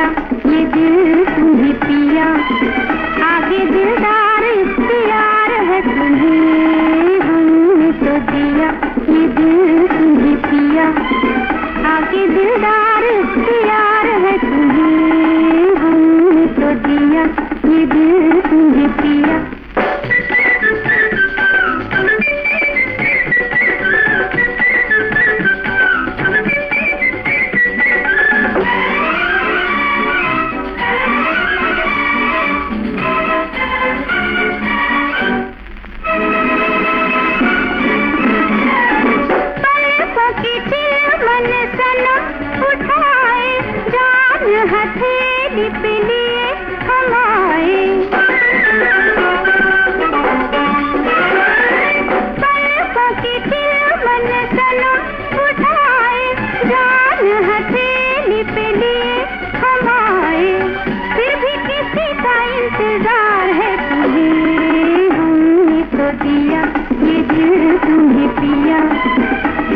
दिया ये दिल तुम्हें पिया। आगे दिलदार है तुम्हें, हमने तो दिया। ये दिल तुम्हें पिया। आगे दिलदार दिया ये दिल तुम्हें पिया।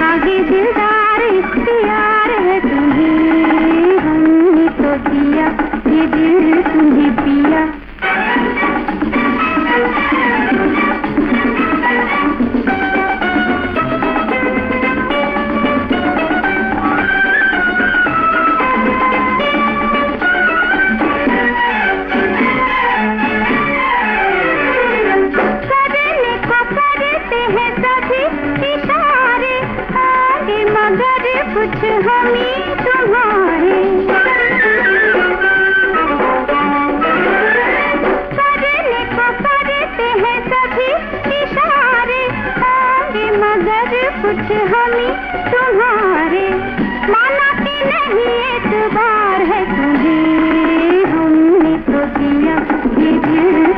आगे दिलदार कुछ हमें तुम्हारे माना कि नहीं एतबार है तुम्हें। हमने तो दिया ये दिल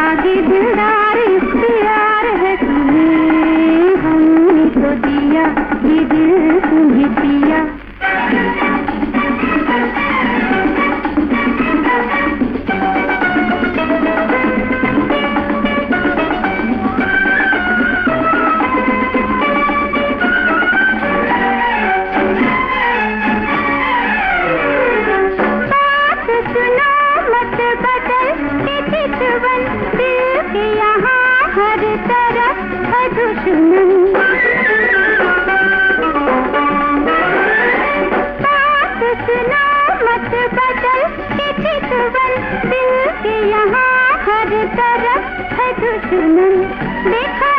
आगे यहाँ हर तरफ़ है दुश्मन बात